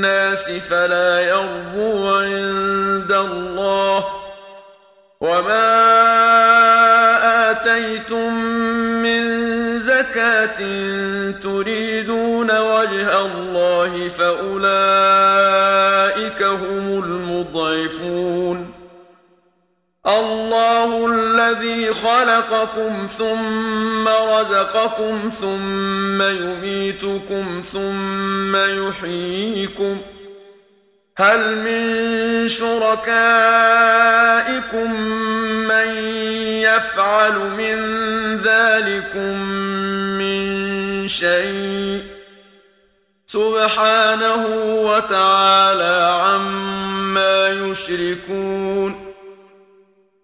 الناس فلا يربو عند الله وما آتيتم من زكاة تريدون وجه الله فأولئك هم المضعفون الله الذي خلقكم ثم رزقكم ثم يميتكم ثم يحييكم هل من شركائكم من يفعل من ذلكم من شيء سبحانه وتعالى عما يشركون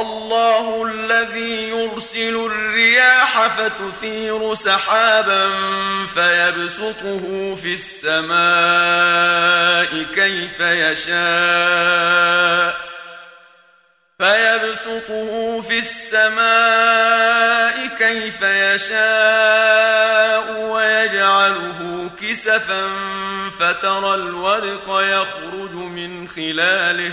الله الذي يرسل الرياح فتثير سحابا فيبسطه في السماء كيف يشاء. فيبسطه في السماء كيف يشاء ويجعله كسفا فترى الودق يخرج من خلاله.